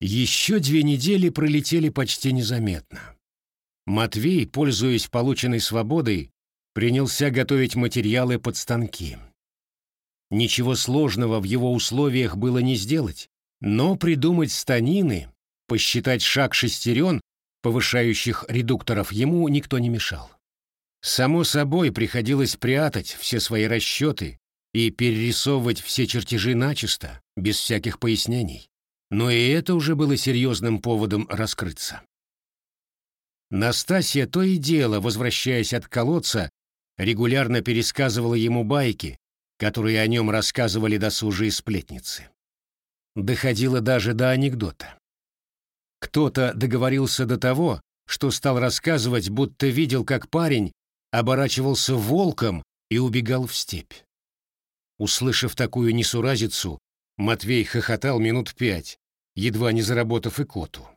Еще две недели пролетели почти незаметно. Матвей, пользуясь полученной свободой, принялся готовить материалы под станки. Ничего сложного в его условиях было не сделать, но придумать станины, посчитать шаг шестерен, повышающих редукторов, ему никто не мешал. Само собой, приходилось прятать все свои расчеты и перерисовывать все чертежи начисто, без всяких пояснений. Но и это уже было серьезным поводом раскрыться. Настасья то и дело, возвращаясь от колодца, регулярно пересказывала ему байки, которые о нем рассказывали досужие сплетницы. Доходило даже до анекдота. Кто-то договорился до того, что стал рассказывать, будто видел, как парень оборачивался волком и убегал в степь. Услышав такую несуразицу, Матвей хохотал минут пять, едва не заработав и коту.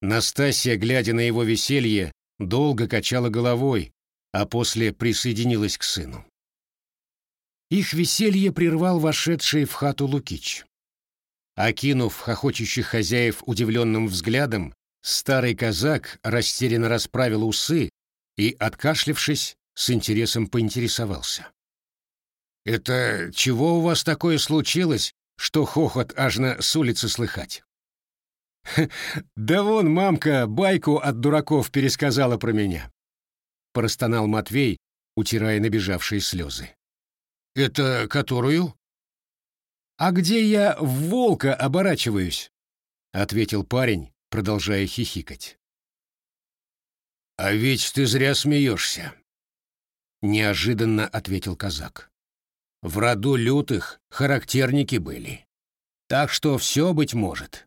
Настасья, глядя на его веселье, долго качала головой, а после присоединилась к сыну. Их веселье прервал вошедший в хату Лукич. Окинув хохочущих хозяев удивленным взглядом, старый казак растерянно расправил усы и, откашлившись, с интересом поинтересовался. «Это чего у вас такое случилось, что хохот аж на с улицы слыхать?» «Да вон мамка байку от дураков пересказала про меня», — простонал Матвей, утирая набежавшие слезы. «Это которую?» «А где я в волка оборачиваюсь?» — ответил парень, продолжая хихикать. «А ведь ты зря смеешься», — неожиданно ответил казак. «В роду лютых характерники были. Так что все быть может».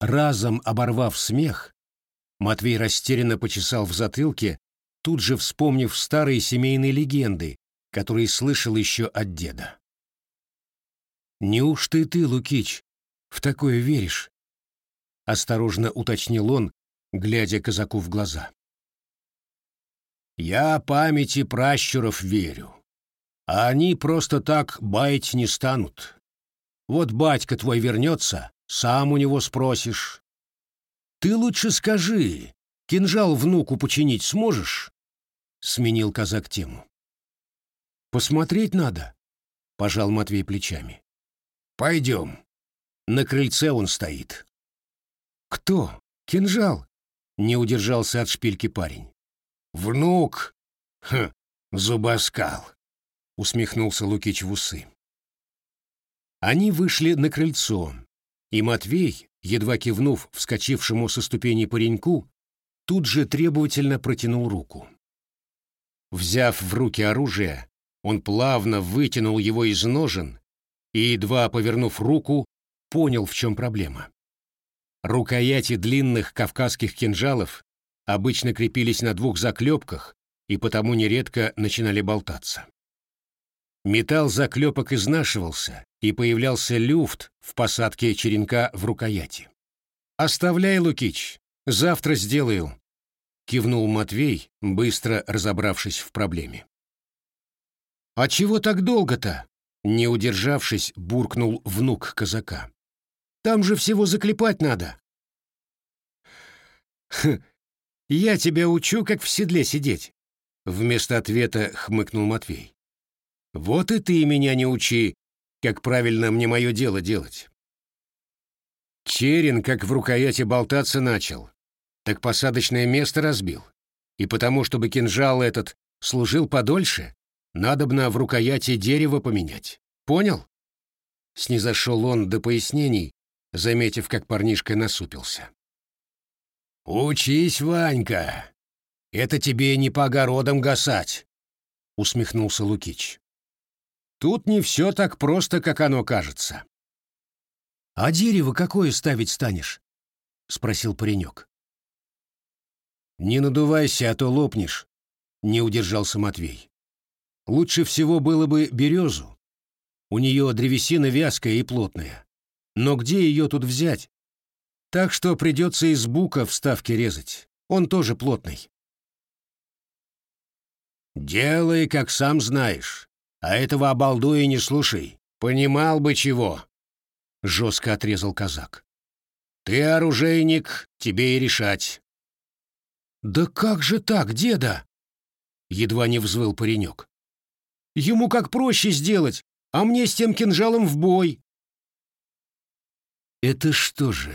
Разом оборвав смех, Матвей растерянно почесал в затылке, тут же вспомнив старые семейные легенды, которые слышал еще от деда. «Неужто и ты, Лукич, в такое веришь?» — осторожно уточнил он, глядя казаку в глаза. «Я памяти пращуров верю, а они просто так баять не станут. Вот батька твой вернется, сам у него спросишь. Ты лучше скажи, кинжал внуку починить сможешь?» — сменил казак тему. «Посмотреть надо», — пожал Матвей плечами. Пойдем. На крыльце он стоит. Кто? Кинжал? Не удержался от шпильки парень. Внук. Хм, зубоскал. Усмехнулся Лукич в усы. Они вышли на крыльцо, и Матвей, едва кивнув вскочившему со ступени пареньку, тут же требовательно протянул руку. Взяв в руки оружие, он плавно вытянул его из ножен и, едва повернув руку, понял, в чем проблема. Рукояти длинных кавказских кинжалов обычно крепились на двух заклепках и потому нередко начинали болтаться. Металл заклепок изнашивался, и появлялся люфт в посадке черенка в рукояти. «Оставляй, Лукич, завтра сделаю», — кивнул Матвей, быстро разобравшись в проблеме. «А чего так долго-то?» Не удержавшись, буркнул внук казака. «Там же всего заклепать надо!» «Хм, я тебя учу, как в седле сидеть!» Вместо ответа хмыкнул Матвей. «Вот и ты меня не учи, как правильно мне мое дело делать!» Черен, как в рукояти болтаться начал, так посадочное место разбил. И потому, чтобы кинжал этот служил подольше, Надобно в рукояти дерево поменять. Понял? Снизошел он до пояснений, заметив, как парнишка насупился. «Учись, Ванька! Это тебе не по огородам гасать!» — усмехнулся Лукич. «Тут не все так просто, как оно кажется». «А дерево какое ставить станешь?» — спросил паренек. «Не надувайся, а то лопнешь», — не удержался Матвей. Лучше всего было бы березу. У нее древесина вязкая и плотная. Но где ее тут взять? Так что придется из бука вставки резать. Он тоже плотный. «Делай, как сам знаешь, а этого обалдуя не слушай. Понимал бы чего!» — жестко отрезал казак. Ты оружейник, тебе и решать. Да как же так, деда? Едва не взвыл паренек. Ему как проще сделать, а мне с тем кинжалом в бой. Это что же,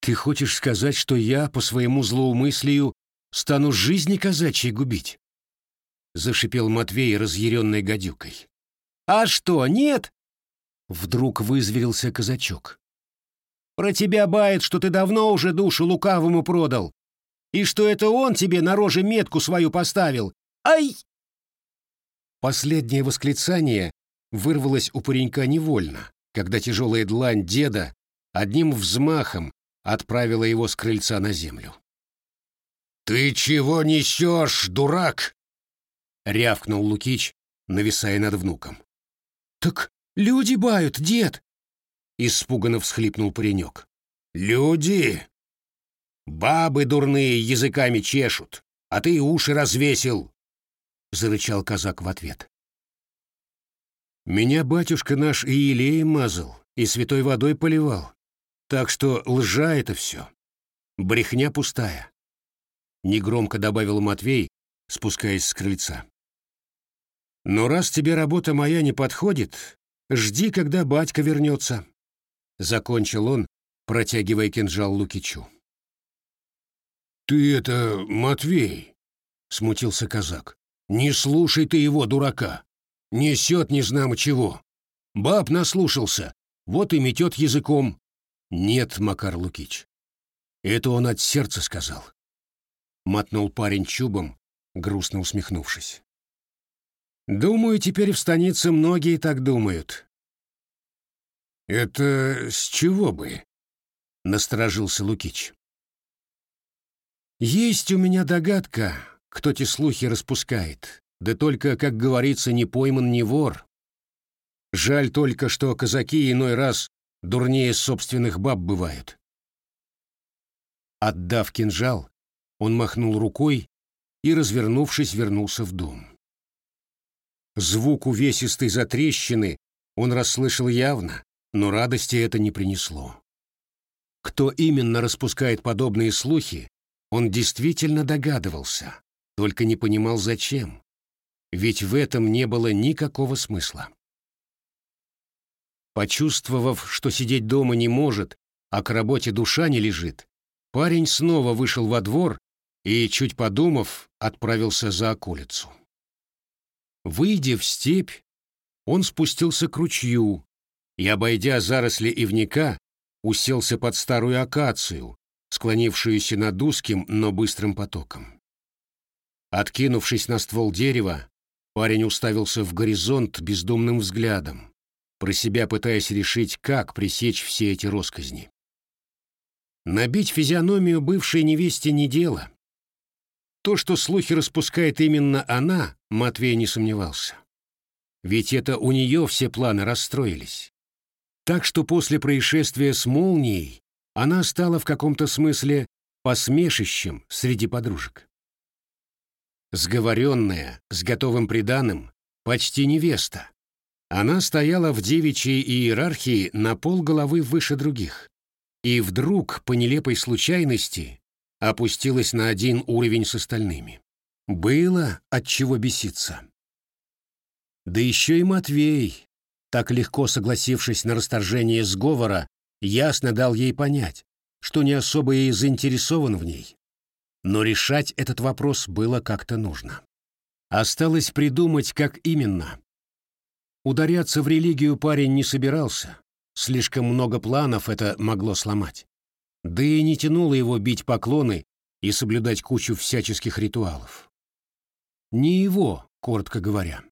ты хочешь сказать, что я по своему злоумыслию стану жизни казачьей губить? Зашипел Матвей, разъяренной гадюкой. А что, нет? Вдруг вызверился казачок. Про тебя бает, что ты давно уже душу лукавому продал, и что это он тебе на роже метку свою поставил. Ай! Последнее восклицание вырвалось у паренька невольно, когда тяжелая длань деда одним взмахом отправила его с крыльца на землю. «Ты чего несешь, дурак?» — рявкнул Лукич, нависая над внуком. «Так люди бают, дед!» — испуганно всхлипнул паренек. «Люди! Бабы дурные языками чешут, а ты уши развесил!» — зарычал казак в ответ. «Меня батюшка наш и елеем мазал, и святой водой поливал, так что лжа это все. Брехня пустая», — негромко добавил Матвей, спускаясь с крыльца. «Но раз тебе работа моя не подходит, жди, когда батька вернется», — закончил он, протягивая кинжал Лукичу. «Ты это, Матвей!» — смутился казак. «Не слушай ты его, дурака! Несет незнамо чего! Баб наслушался, вот и метет языком!» «Нет, Макар Лукич, это он от сердца сказал!» Мотнул парень чубом, грустно усмехнувшись. «Думаю, теперь в станице многие так думают». «Это с чего бы?» — насторожился Лукич. «Есть у меня догадка, кто те слухи распускает, да только, как говорится, не пойман, не вор. Жаль только, что казаки иной раз дурнее собственных баб бывают». Отдав кинжал, он махнул рукой и, развернувшись, вернулся в дом. Звук увесистой затрещины он расслышал явно, но радости это не принесло. Кто именно распускает подобные слухи, он действительно догадывался, только не понимал зачем. Ведь в этом не было никакого смысла. Почувствовав, что сидеть дома не может, а к работе душа не лежит, парень снова вышел во двор и, чуть подумав, отправился за околицу. Выйдя в степь, он спустился к ручью и, обойдя заросли ивника, уселся под старую акацию, склонившуюся над узким, но быстрым потоком. Откинувшись на ствол дерева, парень уставился в горизонт бездумным взглядом, про себя пытаясь решить, как пресечь все эти росказни. Набить физиономию бывшей невесте не дело. То, что слухи распускает именно она, Матвей не сомневался. Ведь это у нее все планы расстроились. Так что после происшествия с молнией она стала в каком-то смысле посмешищем среди подружек. Сговоренная, с готовым приданым, почти невеста. Она стояла в девичьей иерархии на пол головы выше других. И вдруг, по нелепой случайности, опустилась на один уровень с остальными. Было от чего беситься. Да еще и Матвей, так легко согласившись на расторжение сговора, ясно дал ей понять, что не особо и заинтересован в ней. Но решать этот вопрос было как-то нужно. Осталось придумать, как именно. Ударяться в религию парень не собирался, слишком много планов это могло сломать. Да и не тянуло его бить поклоны и соблюдать кучу всяческих ритуалов. Не его, коротко говоря.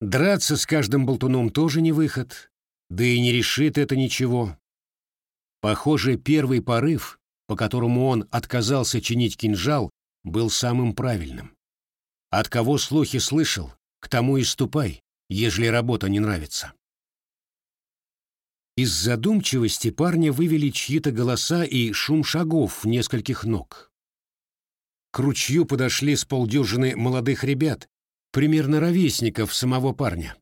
Драться с каждым болтуном тоже не выход, да и не решит это ничего. Похоже, первый порыв, по которому он отказался чинить кинжал, был самым правильным. От кого слухи слышал, к тому и ступай, ежели работа не нравится. Из задумчивости парня вывели чьи-то голоса и шум шагов в нескольких ног. К ручью подошли с полдюжины молодых ребят, примерно ровесников самого парня.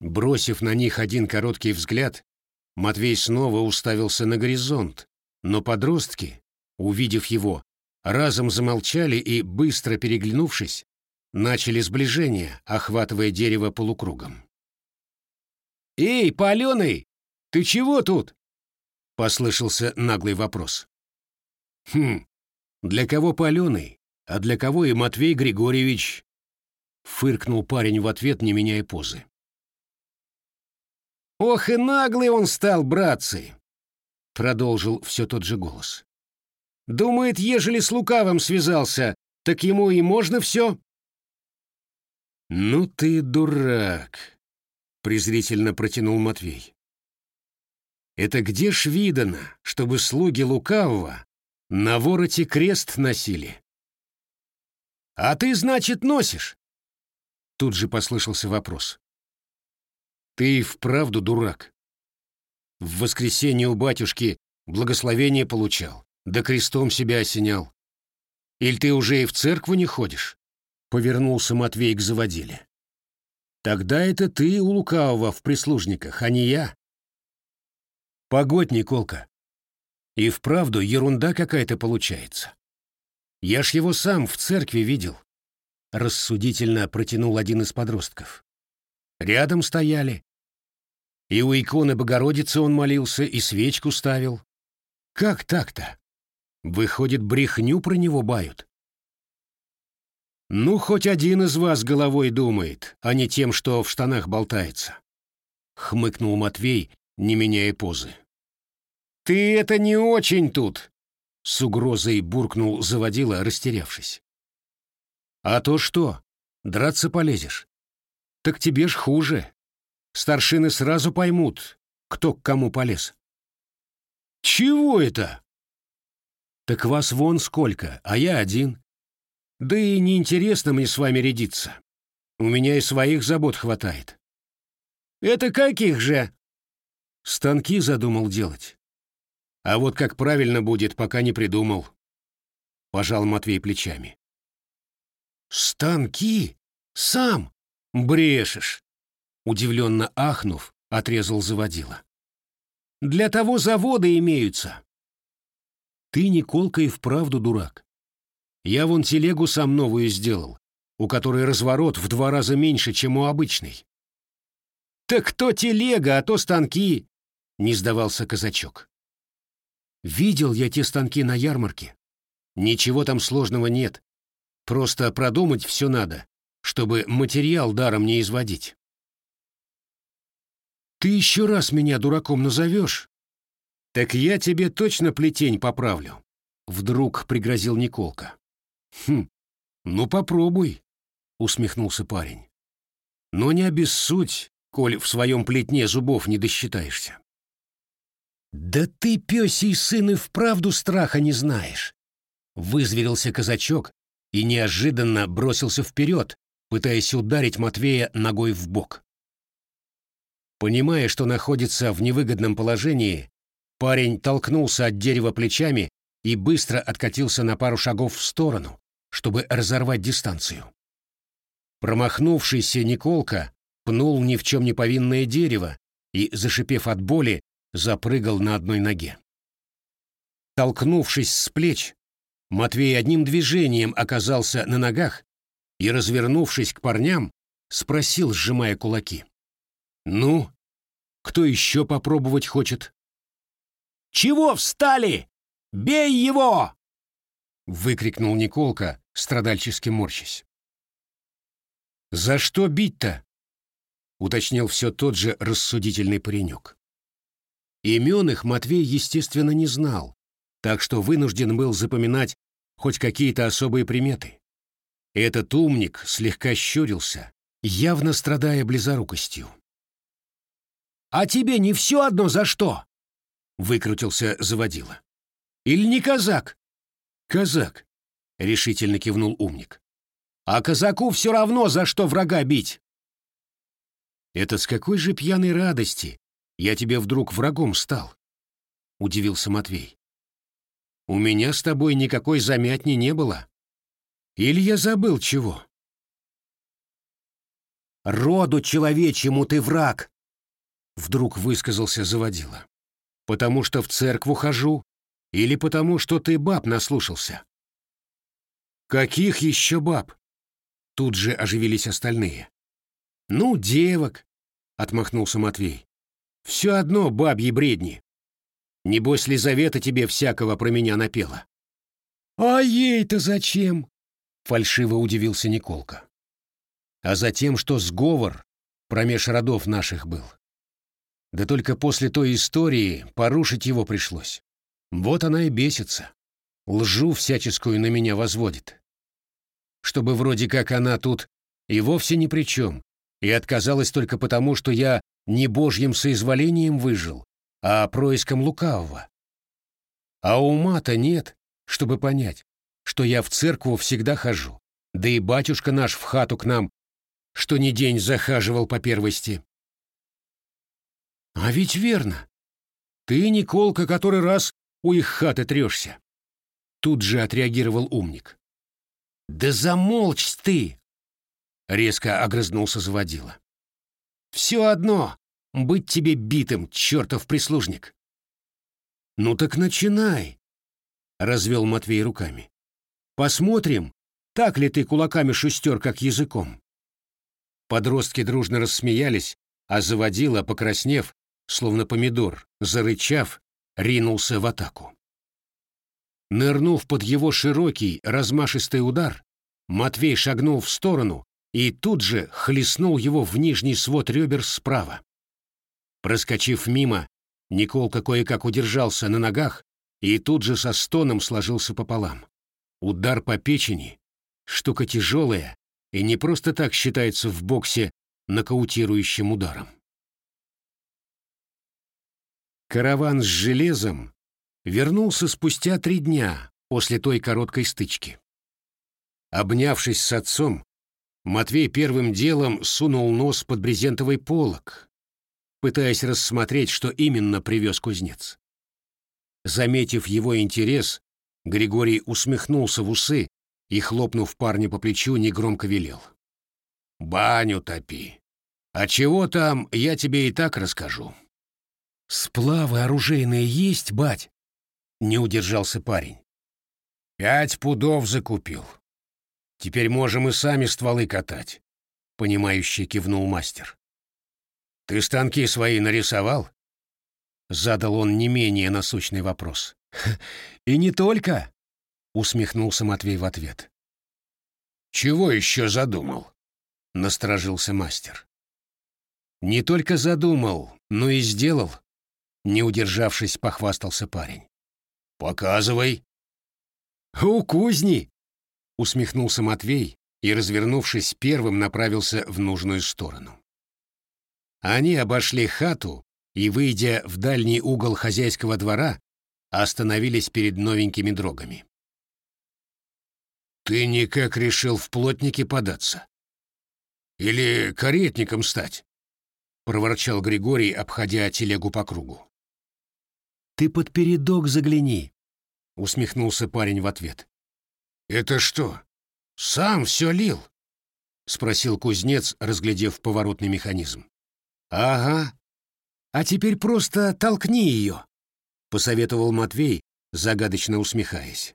Бросив на них один короткий взгляд, Матвей снова уставился на горизонт, но подростки, увидев его, разом замолчали и, быстро переглянувшись, начали сближение, охватывая дерево полукругом. «Эй, паленый, ты чего тут?» — послышался наглый вопрос. «Хм, для кого паленый, а для кого и Матвей Григорьевич?» — фыркнул парень в ответ, не меняя позы. «Ох и наглый он стал, братцы!» — продолжил все тот же голос. «Думает, ежели с лукавым связался, так ему и можно все?» «Ну ты дурак!» — презрительно протянул Матвей. Это где ж видано, чтобы слуги лукавого на вороте крест носили? А ты, значит, носишь? Тут же послышался вопрос. Ты вправду дурак. В воскресенье у батюшки благословение получал, да крестом себя осенял. Или ты уже и в церкву не ходишь? Повернулся Матвей к заводиле. Тогда это ты у лукавого в прислужниках, а не я. Погодь, Николка. И вправду ерунда какая-то получается. Я ж его сам в церкви видел. Рассудительно протянул один из подростков. Рядом стояли. И у иконы Богородицы он молился, и свечку ставил. Как так-то? Выходит, брехню про него бают. Ну, хоть один из вас головой думает, а не тем, что в штанах болтается. Хмыкнул Матвей, не меняя позы. «Ты это не очень тут!» — с угрозой буркнул заводила, растерявшись. «А то что? Драться полезешь? Так тебе ж хуже. Старшины сразу поймут, кто к кому полез». «Чего это?» «Так вас вон сколько, а я один. Да и неинтересно мне с вами рядиться. У меня и своих забот хватает». «Это каких же?» Станки задумал делать. А вот как правильно будет, пока не придумал. Пожал Матвей плечами. Станки? Сам? Брешешь. Удивленно ахнув, отрезал заводила. Для того заводы имеются. Ты, Николка, и вправду дурак. Я вон телегу сам новую сделал, у которой разворот в два раза меньше, чем у обычной. Так то телега, а то станки, не сдавался казачок. Видел я те станки на ярмарке. Ничего там сложного нет. Просто продумать все надо, чтобы материал даром не изводить. Ты еще раз меня дураком назовешь? Так я тебе точно плетень поправлю. Вдруг пригрозил Николка. Хм, ну попробуй, усмехнулся парень. Но не обессудь, коль в своем плетне зубов не досчитаешься. «Да ты, пёсий сын, и вправду страха не знаешь!» Вызверился казачок и неожиданно бросился вперед, пытаясь ударить Матвея ногой в бок. Понимая, что находится в невыгодном положении, парень толкнулся от дерева плечами и быстро откатился на пару шагов в сторону, чтобы разорвать дистанцию. Промахнувшийся Николка пнул ни в чем не повинное дерево и, зашипев от боли, запрыгал на одной ноге. Толкнувшись с плеч, Матвей одним движением оказался на ногах и, развернувшись к парням, спросил, сжимая кулаки. «Ну, кто еще попробовать хочет?» «Чего встали? Бей его!» — выкрикнул Николка, страдальчески морщась. «За что бить-то?» — уточнил все тот же рассудительный паренек. Имен их Матвей, естественно, не знал, так что вынужден был запоминать хоть какие-то особые приметы. Этот умник слегка щурился, явно страдая близорукостью. «А тебе не все одно за что?» — выкрутился заводила. «Или не казак?» «Казак», — решительно кивнул умник. «А казаку все равно, за что врага бить». «Это с какой же пьяной радости я тебе вдруг врагом стал?» — удивился Матвей. «У меня с тобой никакой замятни не было. Или я забыл чего?» «Роду человечьему ты враг!» Вдруг высказался заводила. «Потому что в церкву хожу или потому что ты баб наслушался?» «Каких еще баб?» Тут же оживились остальные. «Ну, девок», — отмахнулся Матвей. «Все одно бабьи бредни. Небось, Лизавета тебе всякого про меня напела». «А ей-то зачем?» — фальшиво удивился Николка. «А затем, что сговор промеж родов наших был. Да только после той истории порушить его пришлось. Вот она и бесится. Лжу всяческую на меня возводит. Чтобы вроде как она тут и вовсе ни при чем, и отказалась только потому, что я не божьим соизволением выжил, а происком лукавого. А ума-то нет, чтобы понять, что я в церкву всегда хожу, да и батюшка наш в хату к нам, что ни день захаживал по первости. А ведь верно. Ты, Николка, который раз у их хаты трешься. Тут же отреагировал умник. Да замолчь ты! Резко огрызнулся заводила. Все одно, быть тебе битым, чертов прислужник. Ну так начинай, развел Матвей руками. Посмотрим, так ли ты кулаками шестер, как языком. Подростки дружно рассмеялись, а заводила, покраснев, словно помидор, зарычав, ринулся в атаку. Нырнув под его широкий, размашистый удар, Матвей шагнул в сторону и тут же хлестнул его в нижний свод ребер справа. Проскочив мимо, Николка кое-как удержался на ногах и тут же со стоном сложился пополам. Удар по печени — штука тяжелая и не просто так считается в боксе нокаутирующим ударом. Караван с железом вернулся спустя три дня после той короткой стычки. Обнявшись с отцом, Матвей первым делом сунул нос под брезентовый полог, пытаясь рассмотреть, что именно привез кузнец. Заметив его интерес, Григорий усмехнулся в усы и, хлопнув парня по плечу, негромко велел. «Баню топи. А чего там, я тебе и так расскажу». «Сплавы оружейные есть, бать?» — не удержался парень. «Пять пудов закупил. Теперь можем и сами стволы катать», — понимающе кивнул мастер. «Ты станки свои нарисовал?» Задал он не менее насущный вопрос. «И не только!» — усмехнулся Матвей в ответ. «Чего еще задумал?» — насторожился мастер. «Не только задумал, но и сделал», не удержавшись, похвастался парень. «Показывай». «У кузни!» — усмехнулся Матвей и, развернувшись, первым направился в нужную сторону. Они обошли хату и, выйдя в дальний угол хозяйского двора, остановились перед новенькими дрогами. «Ты никак решил в плотники податься? Или каретником стать?» — проворчал Григорий, обходя телегу по кругу. Ты под передок загляни, — усмехнулся парень в ответ. «Это что, сам все лил?» — спросил кузнец, разглядев поворотный механизм. «Ага. А теперь просто толкни ее», — посоветовал Матвей, загадочно усмехаясь.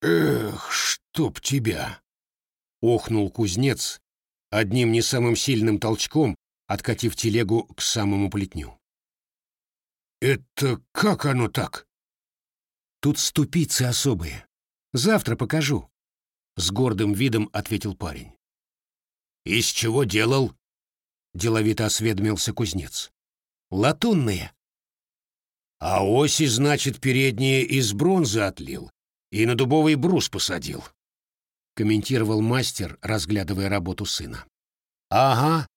«Эх, чтоб тебя!» — охнул кузнец, одним не самым сильным толчком откатив телегу к самому плетню. «Это как оно так?» «Тут ступицы особые. Завтра покажу», — с гордым видом ответил парень. «Из чего делал?» — деловито осведомился кузнец. «Латунные». «А оси, значит, передние из бронзы отлил и на дубовый брус посадил», — комментировал мастер, разглядывая работу сына. «Ага,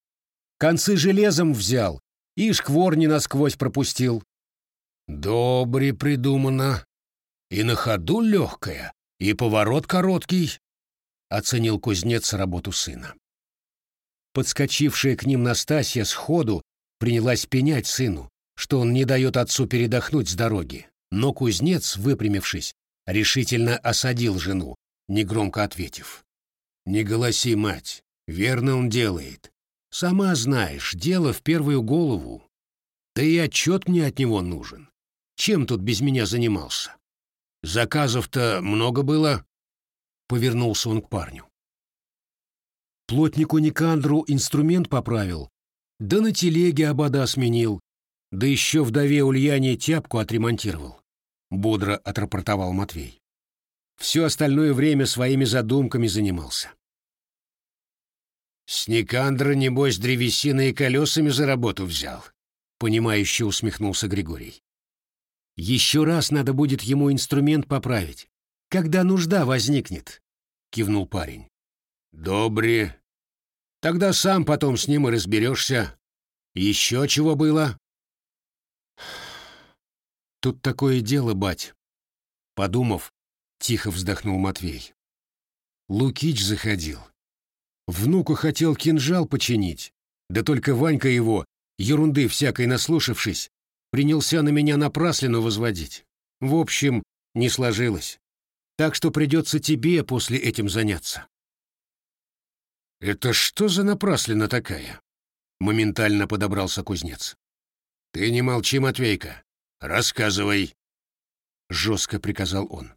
концы железом взял и шкворни насквозь пропустил. Добре придумано. И на ходу легкая, и поворот короткий, — оценил кузнец работу сына. Подскочившая к ним Настасья сходу принялась пенять сыну, что он не дает отцу передохнуть с дороги. Но кузнец, выпрямившись, решительно осадил жену, негромко ответив. «Не голоси, мать, верно он делает. Сама знаешь, дело в первую голову. Да и отчет мне от него нужен. Чем тут без меня занимался? Заказов-то много было?» Повернулся он к парню. Плотнику Никандру инструмент поправил, да на телеге обода сменил, да еще вдове Ульяне тяпку отремонтировал. Бодро отрапортовал Матвей. Все остальное время своими задумками занимался. «С Никандра, небось, древесиной и колесами за работу взял», — понимающе усмехнулся Григорий. «Еще раз надо будет ему инструмент поправить, когда нужда возникнет», — кивнул парень. «Добре. Тогда сам потом с ним и разберешься. Еще чего было?» «Тут такое дело, бать», — подумав, тихо вздохнул Матвей. Лукич заходил. Внуку хотел кинжал починить, да только Ванька его, ерунды всякой наслушавшись, принялся на меня напраслину возводить. В общем, не сложилось. Так что придется тебе после этим заняться. «Это что за напраслина такая?» Моментально подобрался кузнец. «Ты не молчи, Матвейка. Рассказывай!» Жестко приказал он.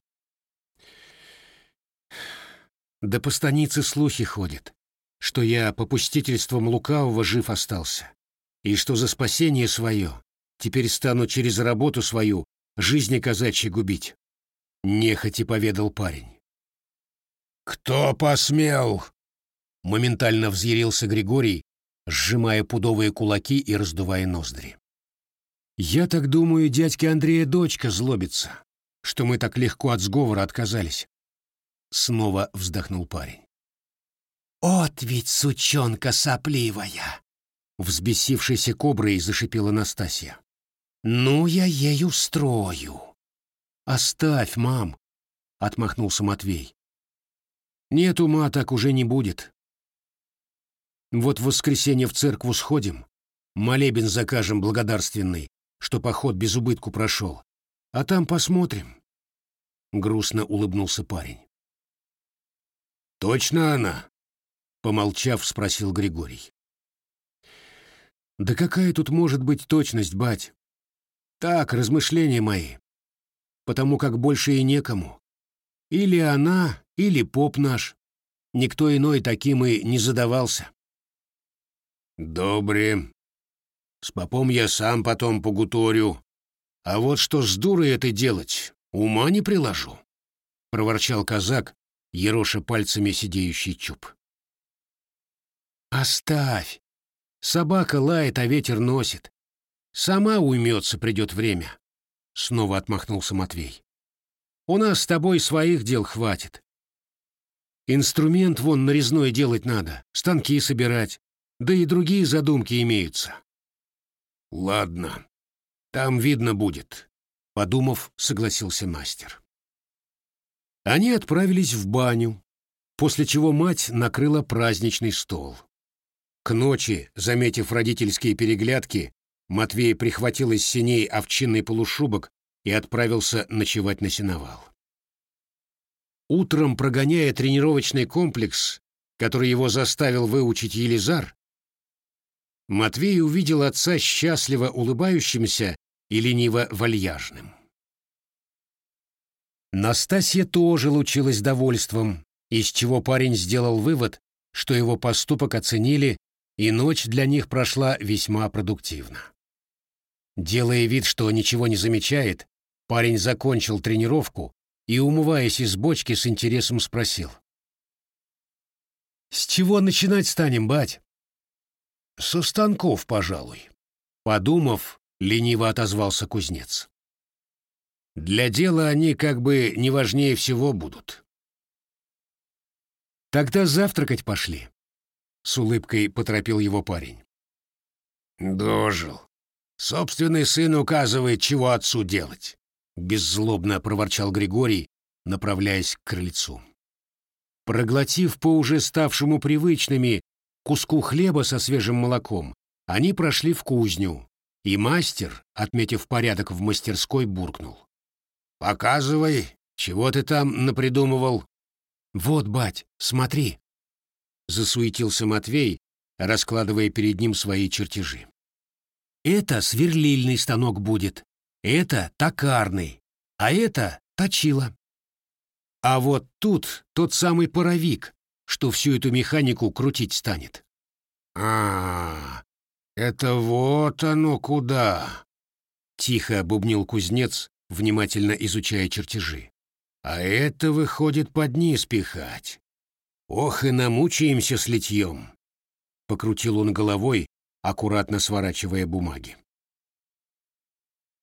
Да по станице слухи ходят, что я попустительством лукавого жив остался, и что за спасение свое теперь стану через работу свою жизни казачьи губить. Нехотя поведал парень. «Кто посмел?» Моментально взъярился Григорий, сжимая пудовые кулаки и раздувая ноздри. «Я так думаю, дядька Андрея дочка злобится, что мы так легко от сговора отказались». Снова вздохнул парень. «От ведь сучонка сопливая!» Взбесившейся коброй зашипела Настасья. «Ну, я ей устрою!» «Оставь, мам!» — отмахнулся Матвей. «Нет ума, так уже не будет. Вот в воскресенье в церкву сходим, молебен закажем благодарственный, что поход без убытку прошел, а там посмотрим». Грустно улыбнулся парень. «Точно она?» Помолчав, спросил Григорий. «Да какая тут может быть точность, бать? Так, размышления мои. Потому как больше и некому. Или она, или поп наш. Никто иной таким и не задавался». «Добре. С попом я сам потом погуторю. А вот что с дурой это делать, ума не приложу», — проворчал казак, ероша пальцами сидеющий чуб. «Оставь! Собака лает, а ветер носит. Сама уймется, придет время», — снова отмахнулся Матвей. «У нас с тобой своих дел хватит. Инструмент вон нарезной делать надо, станки собирать, да и другие задумки имеются». «Ладно, там видно будет», — подумав, согласился мастер. Они отправились в баню, после чего мать накрыла праздничный стол. К ночи, заметив родительские переглядки, Матвей прихватил из синей овчинный полушубок и отправился ночевать на сеновал. Утром, прогоняя тренировочный комплекс, который его заставил выучить Елизар, Матвей увидел отца счастливо улыбающимся и лениво-вальяжным. Настасья тоже лучилась довольством, из чего парень сделал вывод, что его поступок оценили и ночь для них прошла весьма продуктивно. Делая вид, что ничего не замечает, парень закончил тренировку и, умываясь из бочки, с интересом спросил. «С чего начинать станем, бать?» «Со станков, пожалуй», — подумав, лениво отозвался кузнец. «Для дела они как бы не важнее всего будут». «Тогда завтракать пошли», с улыбкой поторопил его парень. «Дожил. Собственный сын указывает, чего отцу делать», — беззлобно проворчал Григорий, направляясь к крыльцу. Проглотив по уже ставшему привычными куску хлеба со свежим молоком, они прошли в кузню, и мастер, отметив порядок в мастерской, буркнул. «Показывай, чего ты там напридумывал?» «Вот, бать, смотри», — засуетился Матвей, раскладывая перед ним свои чертежи. «Это сверлильный станок будет, это токарный, а это точило. А вот тут тот самый паровик, что всю эту механику крутить станет». «А, это вот оно куда!» — тихо обубнил кузнец, внимательно изучая чертежи. «А это выходит под низ пихать. Ох и намучаемся с литьем!» Покрутил он головой, аккуратно сворачивая бумаги.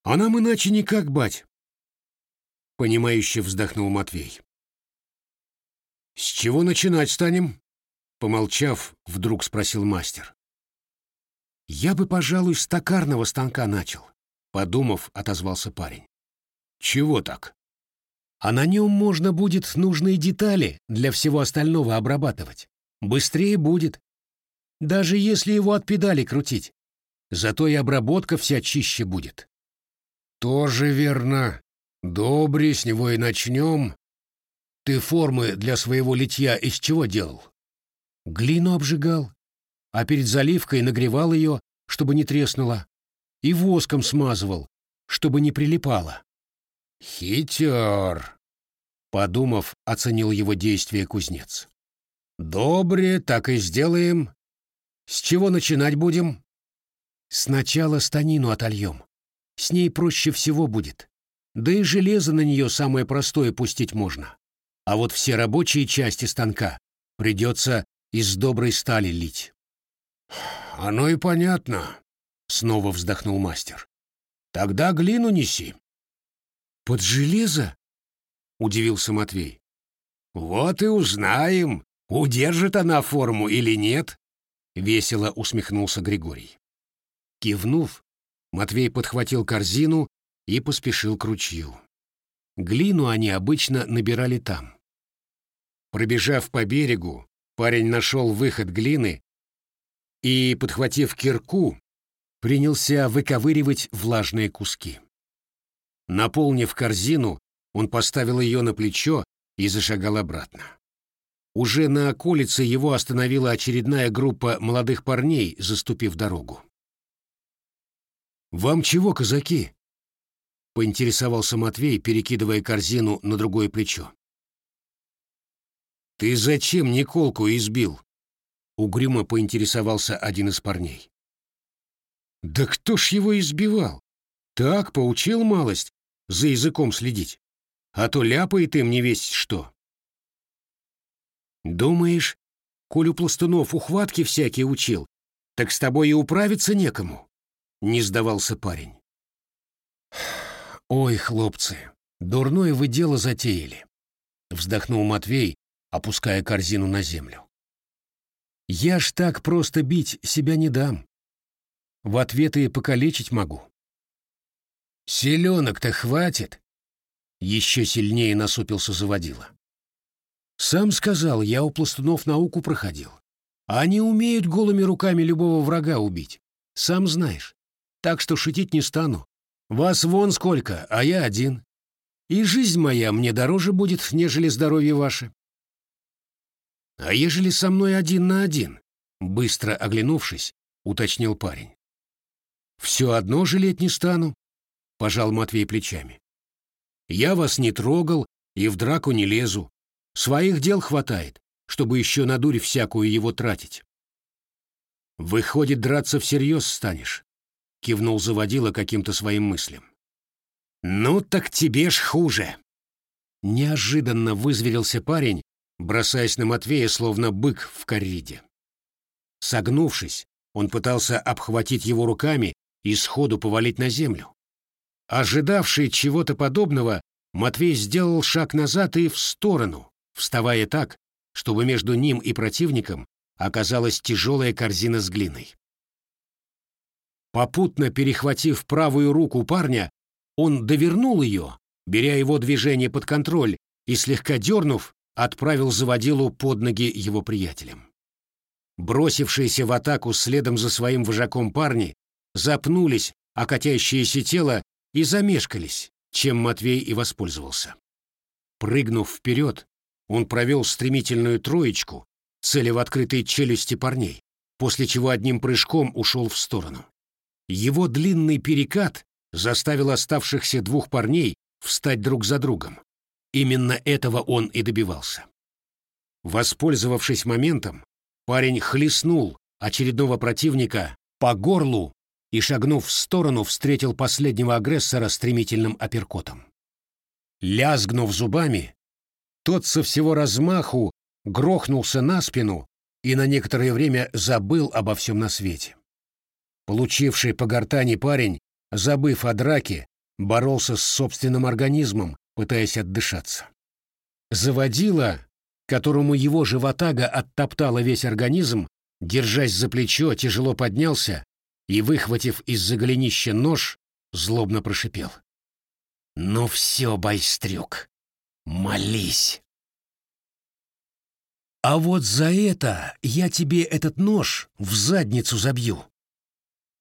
«А нам иначе никак, бать!» Понимающе вздохнул Матвей. «С чего начинать станем?» Помолчав, вдруг спросил мастер. «Я бы, пожалуй, с токарного станка начал», — подумав, отозвался парень. «Чего так?» «А на нем можно будет нужные детали для всего остального обрабатывать. Быстрее будет, даже если его от педали крутить. Зато и обработка вся чище будет. Тоже верно. Добре, с него и начнем. Ты формы для своего литья из чего делал? Глину обжигал, а перед заливкой нагревал ее, чтобы не треснула, и воском смазывал, чтобы не прилипало. Хитер, подумав, оценил его действия кузнец. Добре, так и сделаем. С чего начинать будем? Сначала станину отольем. С ней проще всего будет. Да и железо на нее самое простое пустить можно. А вот все рабочие части станка придется из доброй стали лить. Оно и понятно, снова вздохнул мастер. Тогда глину неси. Под железо? Удивился Матвей. Вот и узнаем, удержит она форму или нет. — весело усмехнулся Григорий. Кивнув, Матвей подхватил корзину и поспешил к ручью. Глину они обычно набирали там. Пробежав по берегу, парень нашел выход глины и, подхватив кирку, принялся выковыривать влажные куски. Наполнив корзину, он поставил ее на плечо и зашагал обратно. Уже на околице его остановила очередная группа молодых парней, заступив дорогу. «Вам чего, казаки?» — поинтересовался Матвей, перекидывая корзину на другое плечо. «Ты зачем Николку избил?» — угрюмо поинтересовался один из парней. «Да кто ж его избивал? Так, поучил малость, за языком следить. А то ляпает им не весть что». Думаешь, коль у пластунов ухватки всякие учил, так с тобой и управиться некому? Не сдавался парень. Ой, хлопцы, дурное вы дело затеяли. Вздохнул Матвей, опуская корзину на землю. Я ж так просто бить себя не дам. В ответ и покалечить могу. Селенок-то хватит. Еще сильнее насупился заводила. Сам сказал, я у пластунов науку проходил. Они умеют голыми руками любого врага убить. Сам знаешь. Так что шутить не стану. Вас вон сколько, а я один. И жизнь моя мне дороже будет, нежели здоровье ваше. А ежели со мной один на один? Быстро оглянувшись, уточнил парень. Все одно жалеть не стану, пожал Матвей плечами. Я вас не трогал и в драку не лезу. Своих дел хватает, чтобы еще на дурь всякую его тратить. «Выходит, драться всерьез станешь», — кивнул заводила каким-то своим мыслям. «Ну так тебе ж хуже!» Неожиданно вызверился парень, бросаясь на Матвея, словно бык в корриде. Согнувшись, он пытался обхватить его руками и сходу повалить на землю. Ожидавший чего-то подобного, Матвей сделал шаг назад и в сторону, вставая так, чтобы между ним и противником оказалась тяжелая корзина с глиной. Попутно перехватив правую руку парня, он довернул ее, беря его движение под контроль и, слегка дернув, отправил заводилу под ноги его приятелям. Бросившиеся в атаку следом за своим вожаком парни запнулись, а катящееся тело и замешкались, чем Матвей и воспользовался. Прыгнув вперед, он провел стремительную троечку, целя в открытые челюсти парней, после чего одним прыжком ушел в сторону. Его длинный перекат заставил оставшихся двух парней встать друг за другом. Именно этого он и добивался. Воспользовавшись моментом, парень хлестнул очередного противника по горлу и, шагнув в сторону, встретил последнего агрессора стремительным апперкотом. Лязгнув зубами, тот со всего размаху грохнулся на спину и на некоторое время забыл обо всем на свете. Получивший по гортани парень, забыв о драке, боролся с собственным организмом, пытаясь отдышаться. Заводила, которому его животага оттоптала весь организм, держась за плечо, тяжело поднялся и, выхватив из-за голенища нож, злобно прошипел. «Ну все, байстрюк, молись!» «А вот за это я тебе этот нож в задницу забью!»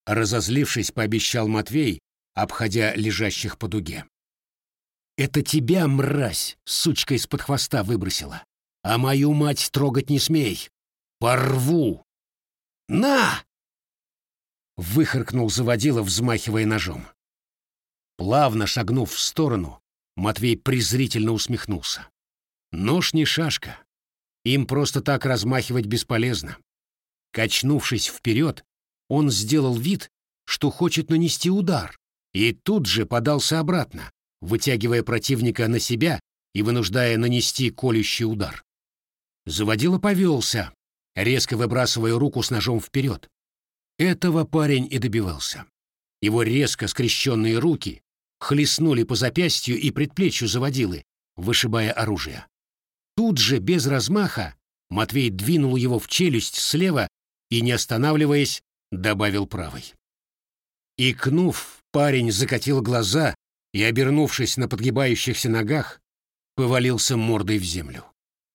Разозлившись, пообещал Матвей, обходя лежащих по дуге. «Это тебя, мразь, сучка из-под хвоста выбросила, а мою мать трогать не смей! Порву!» «На!» — выхаркнул заводила, взмахивая ножом. Плавно шагнув в сторону, Матвей презрительно усмехнулся. Нож не шашка. Им просто так размахивать бесполезно. Качнувшись вперед, он сделал вид, что хочет нанести удар, и тут же подался обратно, вытягивая противника на себя и вынуждая нанести колющий удар. Заводила повелся, резко выбрасывая руку с ножом вперед. Этого парень и добивался. Его резко скрещенные руки хлестнули по запястью и предплечью заводилы, вышибая оружие. Тут же, без размаха, Матвей двинул его в челюсть слева и, не останавливаясь, добавил правой. Икнув, парень закатил глаза и, обернувшись на подгибающихся ногах, повалился мордой в землю.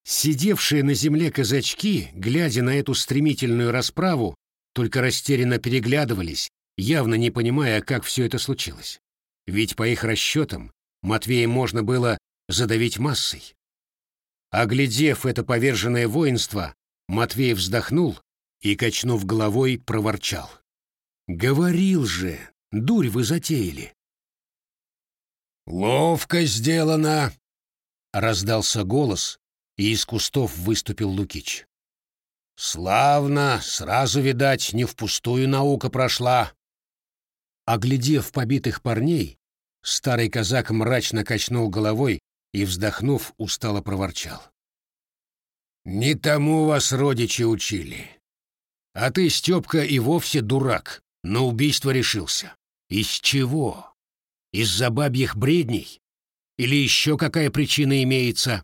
Сидевшие на земле казачки, глядя на эту стремительную расправу, только растерянно переглядывались, явно не понимая, как все это случилось. Ведь по их расчетам Матвея можно было задавить массой. Оглядев это поверженное воинство, Матвей вздохнул и, качнув головой, проворчал. «Говорил же, дурь вы затеяли!» «Ловко сделано!» — раздался голос, и из кустов выступил Лукич. «Славно, сразу, видать, не впустую наука прошла». Оглядев побитых парней, старый казак мрачно качнул головой и, вздохнув, устало проворчал. «Не тому вас родичи учили. А ты, Степка, и вовсе дурак, на убийство решился. Из чего? Из-за бабьих бредней? Или еще какая причина имеется?»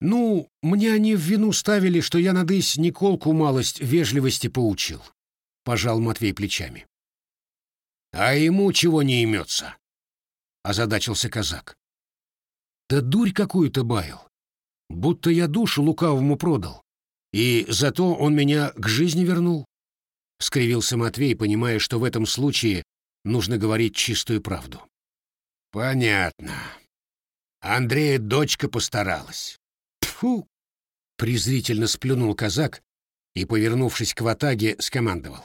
«Ну, мне они в вину ставили, что я надысь Николку малость вежливости поучил», — пожал Матвей плечами. «А ему чего не имется?» — озадачился казак. «Да дурь какую-то баял. Будто я душу лукавому продал, и зато он меня к жизни вернул», — скривился Матвей, понимая, что в этом случае нужно говорить чистую правду. «Понятно. Андрея дочка постаралась. Фу! презрительно сплюнул казак и, повернувшись к ватаге, скомандовал.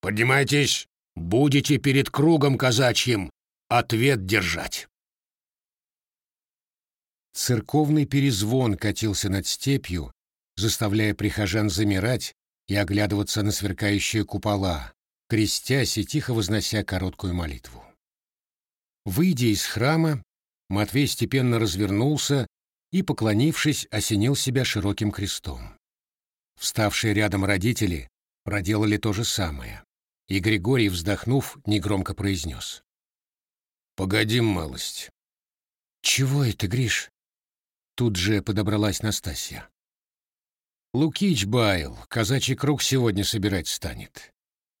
«Поднимайтесь, будете перед кругом казачьим ответ держать». Церковный перезвон катился над степью, заставляя прихожан замирать и оглядываться на сверкающие купола, крестясь и тихо вознося короткую молитву. Выйдя из храма, Матвей степенно развернулся и, поклонившись, осенил себя широким крестом. Вставшие рядом родители проделали то же самое, и Григорий, вздохнув, негромко произнес. «Погодим малость». «Чего это, Гриш?» Тут же подобралась Настасья. «Лукич баял, казачий круг сегодня собирать станет.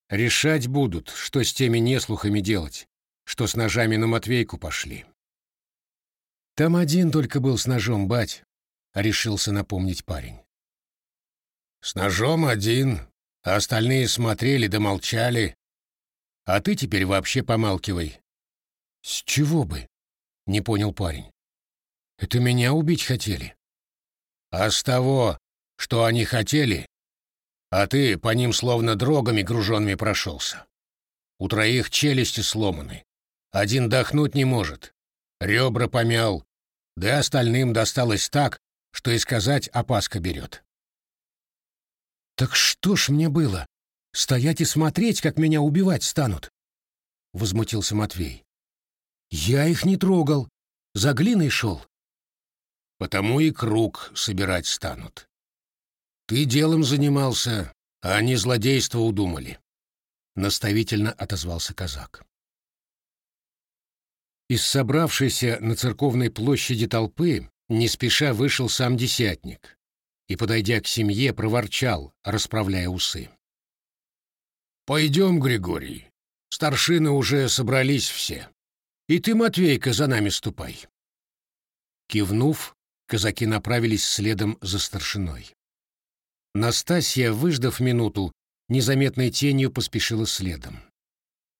Решать будут, что с теми неслухами делать, что с ножами на Матвейку пошли. Там один только был с ножом, бать, — решился напомнить парень. С ножом один, а остальные смотрели да молчали. А ты теперь вообще помалкивай. С чего бы? — не понял парень. Это меня убить хотели. А с того, что они хотели, а ты по ним словно дрогами груженными прошелся. У троих челюсти сломаны, один дохнуть не может, ребра помял, да остальным досталось так, что и сказать опаска берет. «Так что ж мне было? Стоять и смотреть, как меня убивать станут?» — возмутился Матвей. «Я их не трогал, за глиной шел». «Потому и круг собирать станут. Ты делом занимался, а они злодейство удумали», — наставительно отозвался казак. Из собравшейся на церковной площади толпы не спеша вышел сам десятник и, подойдя к семье, проворчал, расправляя усы. «Пойдем, Григорий. Старшины уже собрались все. И ты, Матвейка, за нами ступай». Кивнув, казаки направились следом за старшиной. Настасья, выждав минуту, незаметной тенью поспешила следом.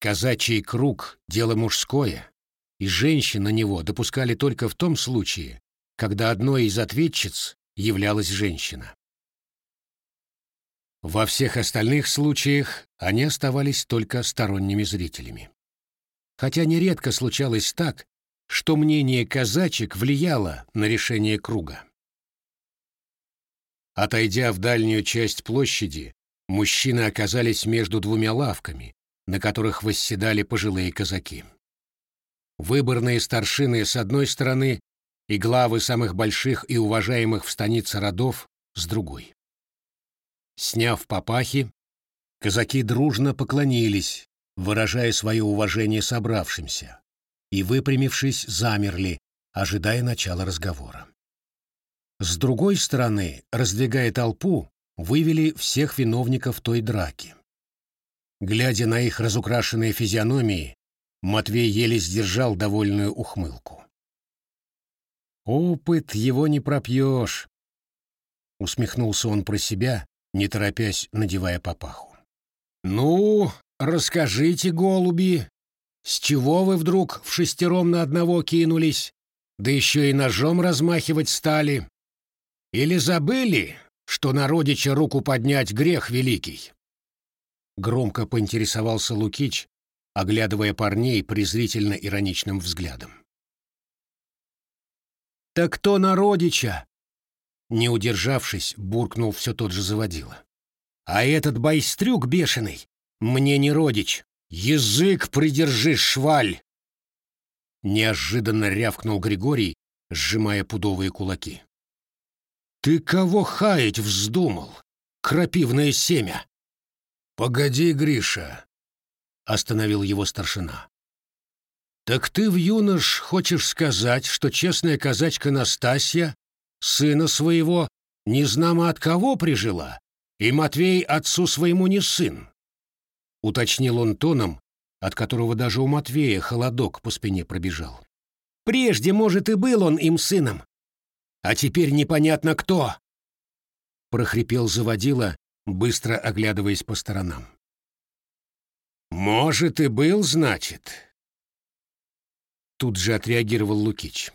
Казачий круг — дело мужское, и женщин на него допускали только в том случае, когда одной из ответчиц являлась женщина. Во всех остальных случаях они оставались только сторонними зрителями. Хотя нередко случалось так, что мнение казачек влияло на решение круга. Отойдя в дальнюю часть площади, мужчины оказались между двумя лавками, на которых восседали пожилые казаки. Выборные старшины с одной стороны и главы самых больших и уважаемых в станице родов с другой. Сняв папахи, казаки дружно поклонились, выражая свое уважение собравшимся, и, выпрямившись, замерли, ожидая начала разговора. С другой стороны, раздвигая толпу, вывели всех виновников той драки. Глядя на их разукрашенные физиономии, Матвей еле сдержал довольную ухмылку. «Опыт его не пропьешь», — усмехнулся он про себя, не торопясь, надевая папаху. «Ну, расскажите, голуби, с чего вы вдруг в шестером на одного кинулись, да еще и ножом размахивать стали? Или забыли, что на родича руку поднять грех великий?» Громко поинтересовался Лукич, оглядывая парней презрительно-ироничным взглядом. «Так кто на родича?» Не удержавшись, буркнул все тот же заводила. «А этот байстрюк бешеный мне не родич. Язык придержи, шваль!» Неожиданно рявкнул Григорий, сжимая пудовые кулаки. «Ты кого хаять вздумал, крапивное семя?» «Погоди, Гриша, остановил его старшина. «Так ты, в юнош, хочешь сказать, что честная казачка Настасья сына своего незнамо от кого прижила, и Матвей отцу своему не сын?» Уточнил он тоном, от которого даже у Матвея холодок по спине пробежал. «Прежде, может, и был он им сыном, а теперь непонятно кто!» прохрипел заводила, быстро оглядываясь по сторонам. «Может, и был, значит?» Тут же отреагировал Лукич.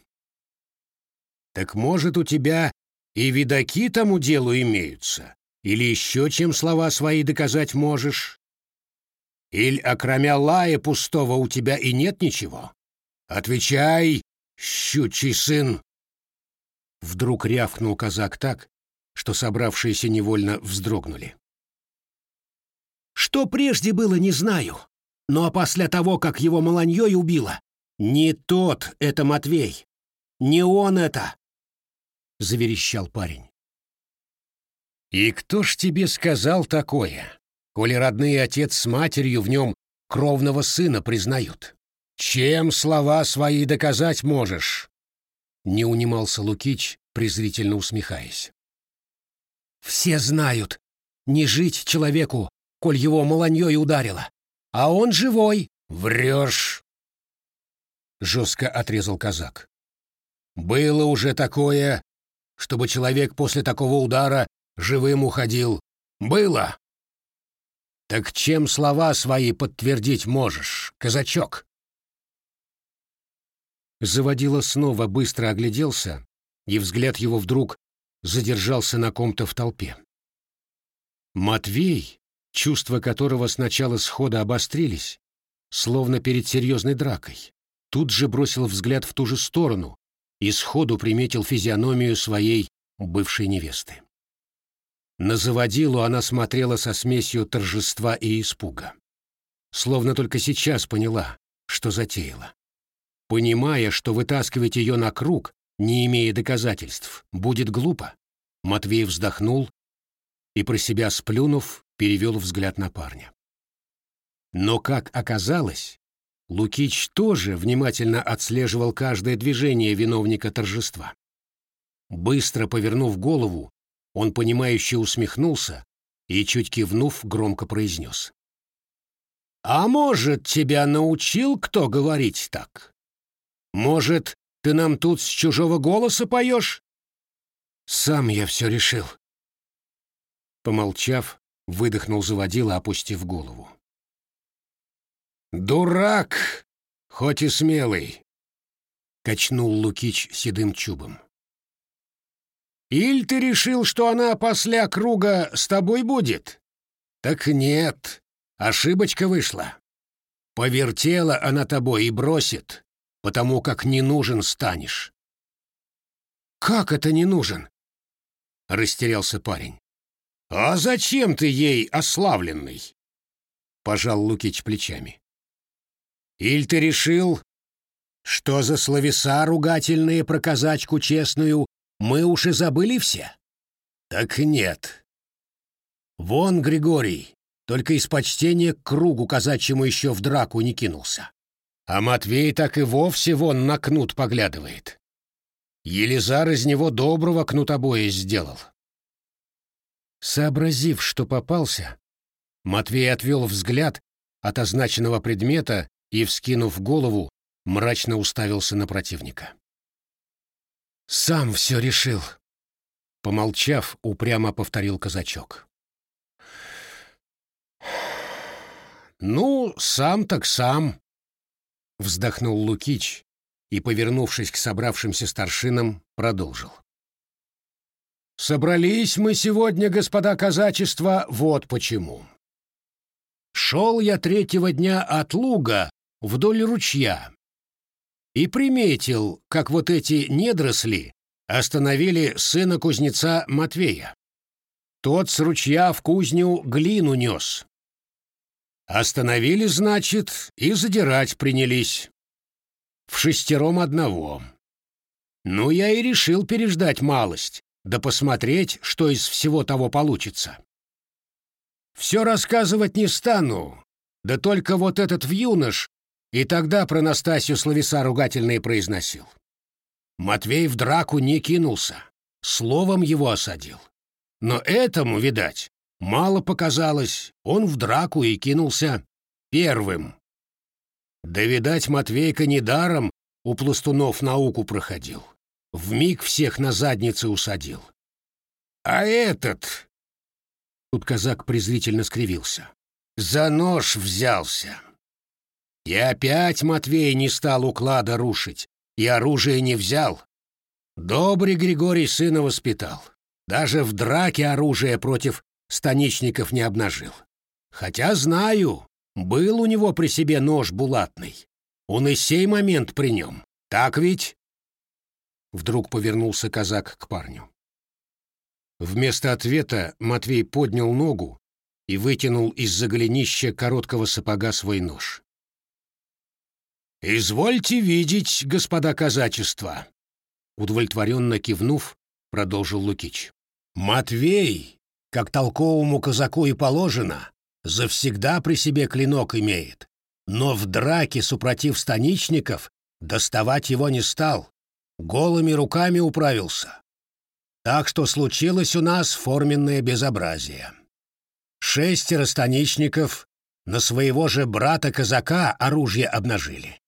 «Так может, у тебя и видаки тому делу имеются? Или еще чем слова свои доказать можешь? Или, окромя лая пустого, у тебя и нет ничего? Отвечай, щучий сын!» Вдруг рявкнул казак так, что собравшиеся невольно вздрогнули. Что прежде было, не знаю. Но после того, как его маланьей убило, не тот это Матвей. Не он это, — заверещал парень. И кто ж тебе сказал такое, коли родные отец с матерью в нем кровного сына признают? Чем слова свои доказать можешь? Не унимался Лукич, презрительно усмехаясь. Все знают, не жить человеку, коль его маланьей ударило. А он живой. Врешь. Жестко отрезал казак. Было уже такое, чтобы человек после такого удара живым уходил. Было. Так чем слова свои подтвердить можешь, казачок? Заводила снова быстро огляделся, и взгляд его вдруг задержался на ком-то в толпе. Матвей, чувства которого сначала схода обострились, словно перед серьезной дракой, тут же бросил взгляд в ту же сторону и сходу приметил физиономию своей бывшей невесты. На заводилу она смотрела со смесью торжества и испуга. Словно только сейчас поняла, что затеяла. Понимая, что вытаскивать ее на круг, не имея доказательств, будет глупо, Матвей вздохнул и, про себя сплюнув, перевел взгляд на парня. Но, как оказалось, Лукич тоже внимательно отслеживал каждое движение виновника торжества. Быстро повернув голову, он понимающе усмехнулся и, чуть кивнув, громко произнес. «А может, тебя научил кто говорить так? Может, ты нам тут с чужого голоса поешь?» «Сам я все решил». Помолчав, выдохнул заводила, опустив голову. «Дурак, хоть и смелый», — качнул Лукич седым чубом. «Иль ты решил, что она после круга с тобой будет? Так нет, ошибочка вышла. Повертела она тобой и бросит, потому как не нужен станешь». «Как это не нужен?» — растерялся парень. «А зачем ты ей ославленный?» — пожал Лукич плечами. «Иль ты решил, что за словеса ругательные про казачку честную мы уж и забыли все? Так нет. Вон Григорий, только из почтения к кругу казачьему еще в драку не кинулся. А Матвей так и вовсе вон на кнут поглядывает. Елизар из него доброго кнутобоя сделал. Сообразив, что попался, Матвей отвел взгляд от означенного предмета и, вскинув голову, мрачно уставился на противника. «Сам все решил», — помолчав, упрямо повторил казачок. «Ну, сам так сам», — вздохнул Лукич и, повернувшись к собравшимся старшинам, продолжил. Собрались мы сегодня, господа казачества, вот почему. Шел я третьего дня от луга вдоль ручья и приметил, как вот эти недросли остановили сына кузнеца Матвея. Тот с ручья в кузню глину нес. Остановили, значит, и задирать принялись. В шестером одного. Ну, я и решил переждать малость, да посмотреть, что из всего того получится. Все рассказывать не стану, да только вот этот вьюнош и тогда про Настасью словеса ругательные произносил. Матвей в драку не кинулся, словом его осадил. Но этому, видать, мало показалось, он в драку и кинулся первым. Да, видать, Матвейка недаром у пластунов науку проходил в миг всех на заднице усадил. А этот... Тут казак презрительно скривился. За нож взялся. И опять Матвей не стал уклада рушить, и оружие не взял. Добрый Григорий сына воспитал. Даже в драке оружие против станичников не обнажил. Хотя знаю, был у него при себе нож булатный. Он и сей момент при нем. Так ведь? Вдруг повернулся казак к парню. Вместо ответа Матвей поднял ногу и вытянул из-за голенища короткого сапога свой нож. «Извольте видеть, господа казачества!» Удовлетворенно кивнув, продолжил Лукич. «Матвей, как толковому казаку и положено, завсегда при себе клинок имеет, но в драке, супротив станичников, доставать его не стал, голыми руками управился. Так что случилось у нас форменное безобразие. Шестеро станичников на своего же брата-казака оружие обнажили.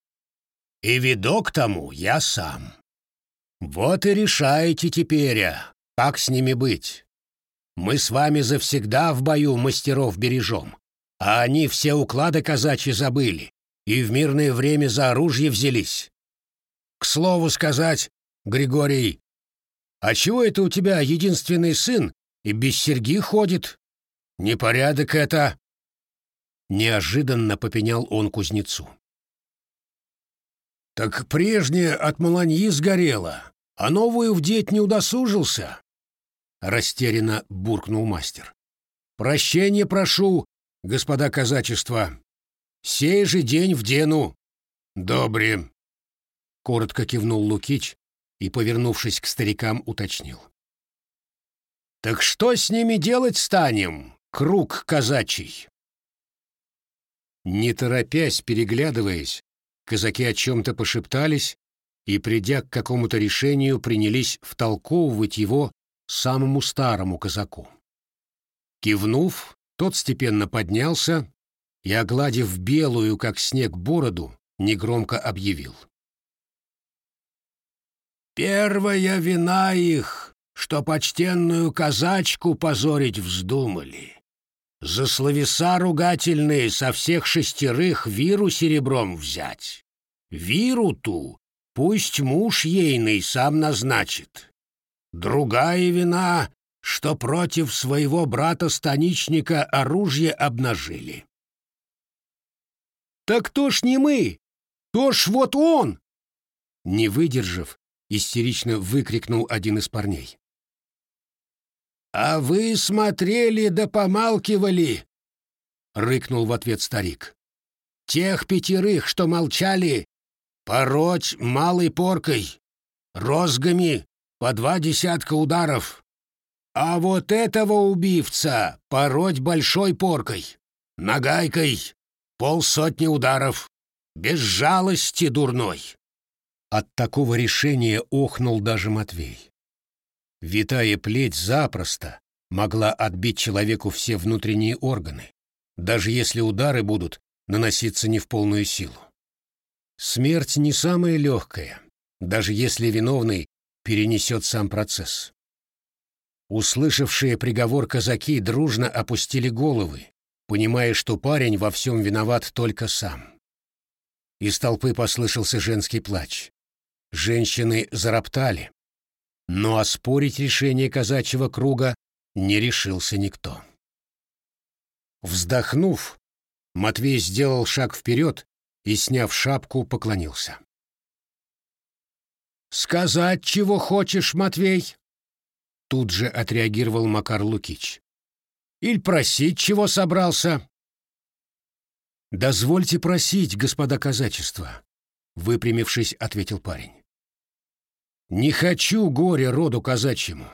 И видок тому я сам. Вот и решайте теперь, а, как с ними быть. Мы с вами завсегда в бою мастеров бережем, а они все уклады казачьи забыли и в мирное время за оружие взялись. К слову сказать, Григорий, а чего это у тебя единственный сын и без серьги ходит? Непорядок это!» Неожиданно попенял он кузнецу. «Так прежнее от маланьи сгорело, а новую вдеть не удосужился?» Растерянно буркнул мастер. «Прощение прошу, господа казачества. Сей же день в дену». «Добре», — коротко кивнул Лукич и, повернувшись к старикам, уточнил. «Так что с ними делать станем, круг казачий?» Не торопясь, переглядываясь, казаки о чем-то пошептались и, придя к какому-то решению, принялись втолковывать его самому старому казаку. Кивнув, тот степенно поднялся и, огладив белую, как снег, бороду, негромко объявил. «Первая вина их, что почтенную казачку позорить вздумали. За словеса ругательные со всех шестерых виру серебром взять. Виру ту пусть муж ейный сам назначит. Другая вина, что против своего брата-станичника оружие обнажили. «Так то ж не мы! То ж вот он!» Не выдержав, истерично выкрикнул один из парней. «А вы смотрели да помалкивали!» — рыкнул в ответ старик. «Тех пятерых, что молчали, пороть малой поркой, розгами по два десятка ударов. А вот этого убивца пороть большой поркой, нагайкой, полсотни ударов, без жалости дурной». От такого решения охнул даже Матвей. Витая плеть запросто могла отбить человеку все внутренние органы, даже если удары будут наноситься не в полную силу. Смерть не самая легкая, даже если виновный перенесет сам процесс. Услышавшие приговор казаки дружно опустили головы, понимая, что парень во всем виноват только сам. Из толпы послышался женский плач. Женщины зароптали, но оспорить решение казачьего круга не решился никто. Вздохнув, Матвей сделал шаг вперед и, сняв шапку, поклонился. «Сказать, чего хочешь, Матвей?» Тут же отреагировал Макар Лукич. «Иль просить, чего собрался?» «Дозвольте просить, господа казачества», — выпрямившись, ответил парень. Не хочу горя роду казачьему.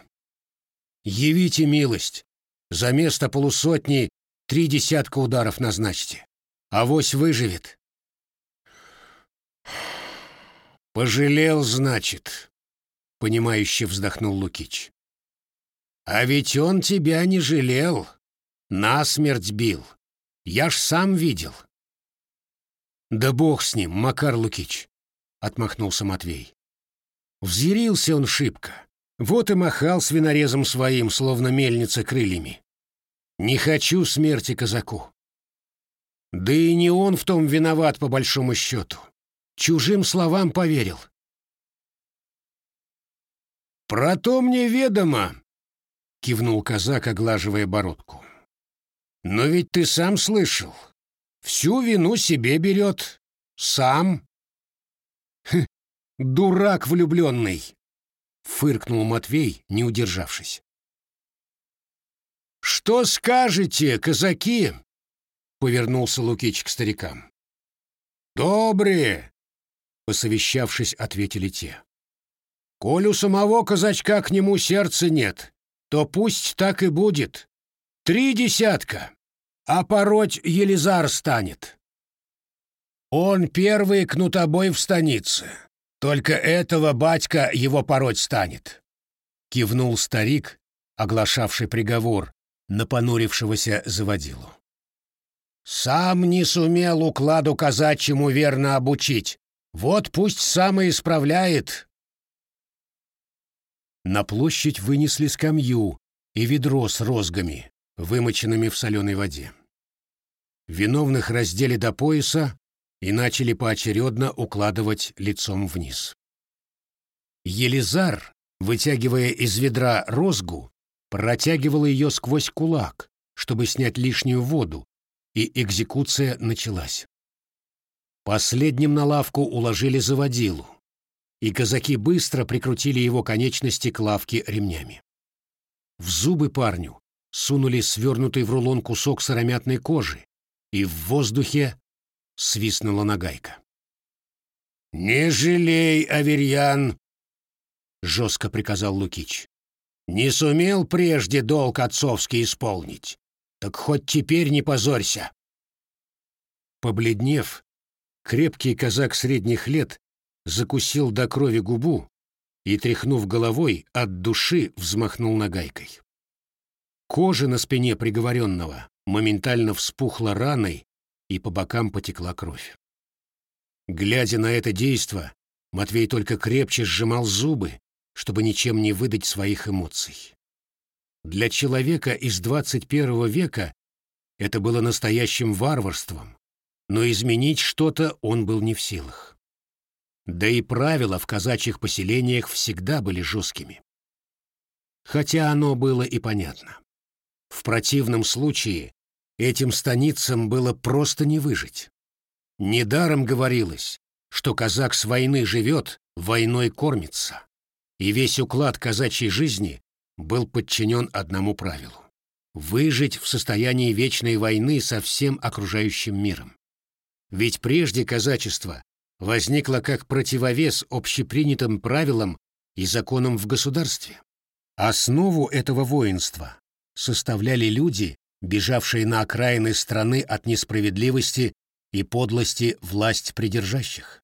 Явите милость. За место полусотни три десятка ударов назначьте. Авось выживет. Пожалел, значит, понимающе вздохнул Лукич. А ведь он тебя не жалел, насмерть бил. Я ж сам видел. Да бог с ним, Макар Лукич, отмахнулся Матвей. Взъярился он шибко. Вот и махал свинорезом своим, словно мельница крыльями. Не хочу смерти казаку. Да и не он в том виноват, по большому счету. Чужим словам поверил. «Про то мне ведомо», — кивнул казак, оглаживая бородку. «Но ведь ты сам слышал. Всю вину себе берет. Сам. Дурак влюбленный!» — фыркнул Матвей, не удержавшись. «Что скажете, казаки?» — повернулся Лукич к старикам. «Добре!» — посовещавшись, ответили те. «Коль у самого казачка к нему сердца нет, то пусть так и будет. Три десятка, а пороть Елизар станет. Он первый кнутобой в станице, только этого батька его пороть станет. Кивнул старик, оглашавший приговор на понурившегося заводилу. Сам не сумел укладу казачьему верно обучить. Вот пусть сам и исправляет. На площадь вынесли скамью и ведро с розгами, вымоченными в соленой воде. Виновных раздели до пояса, и начали поочередно укладывать лицом вниз. Елизар, вытягивая из ведра розгу, протягивал ее сквозь кулак, чтобы снять лишнюю воду, и экзекуция началась. Последним на лавку уложили заводилу, и казаки быстро прикрутили его конечности к лавке ремнями. В зубы парню сунули свернутый в рулон кусок сыромятной кожи, и в воздухе свистнула нагайка. «Не жалей, Аверьян!» — жестко приказал Лукич. «Не сумел прежде долг отцовский исполнить, так хоть теперь не позорься!» Побледнев, крепкий казак средних лет закусил до крови губу и, тряхнув головой, от души взмахнул нагайкой. Кожа на спине приговоренного моментально вспухла раной, и по бокам потекла кровь. Глядя на это действо, Матвей только крепче сжимал зубы, чтобы ничем не выдать своих эмоций. Для человека из 21 века это было настоящим варварством, но изменить что-то он был не в силах. Да и правила в казачьих поселениях всегда были жесткими. Хотя оно было и понятно. В противном случае этим станицам было просто не выжить. Недаром говорилось, что казак с войны живет, войной кормится, и весь уклад казачьей жизни был подчинен одному правилу — выжить в состоянии вечной войны со всем окружающим миром. Ведь прежде казачество возникла как противовес общепринятым правилам и законам в государстве. Основу этого воинства составляли люди, бежавшие на окраины страны от несправедливости и подлости власть придержащих.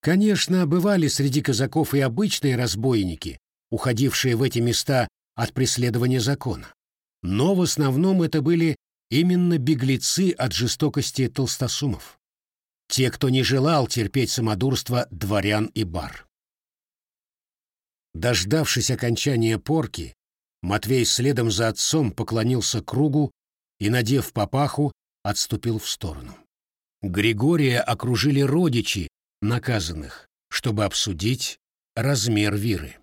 Конечно, бывали среди казаков и обычные разбойники, уходившие в эти места от преследования закона. Но в основном это были именно беглецы от жестокости толстосумов те, кто не желал терпеть самодурство дворян и бар. Дождавшись окончания порки, Матвей следом за отцом поклонился кругу и, надев папаху, отступил в сторону. Григория окружили родичи наказанных, чтобы обсудить размер виры.